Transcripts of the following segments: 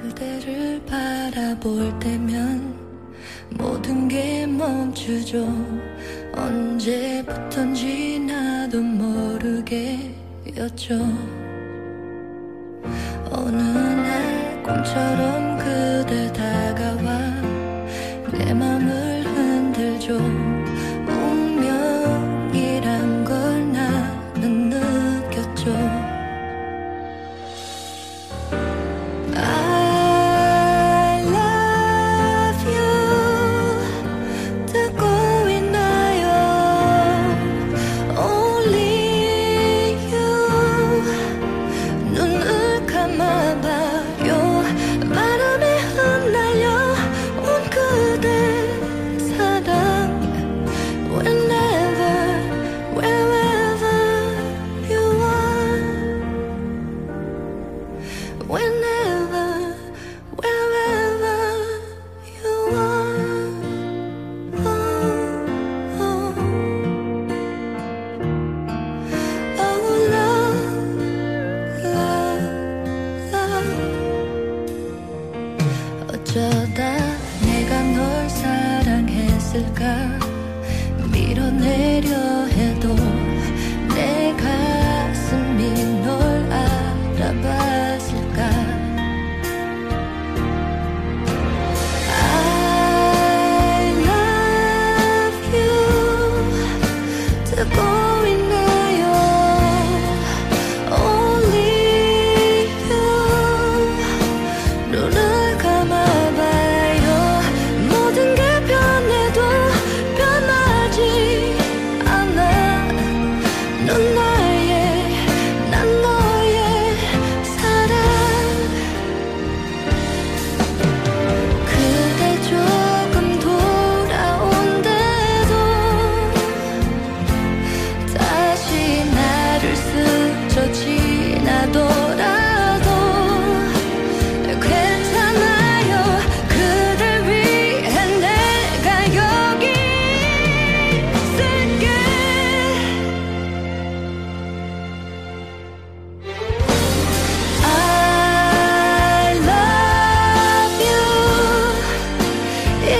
그대를 바라볼 때면 모든 게 멈추죠. 언제부턴지 나도 모르게였죠. 어느 날 꿈처럼 그대 다가와 내 맘을 흔들죠 어쩌다 내가 널 사랑했을까? 밀어내려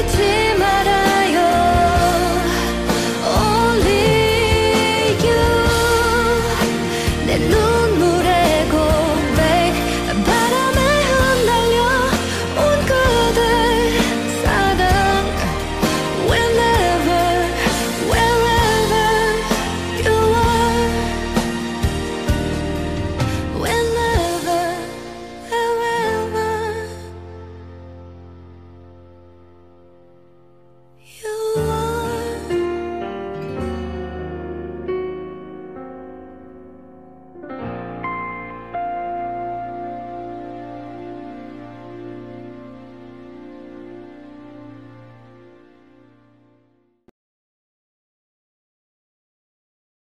to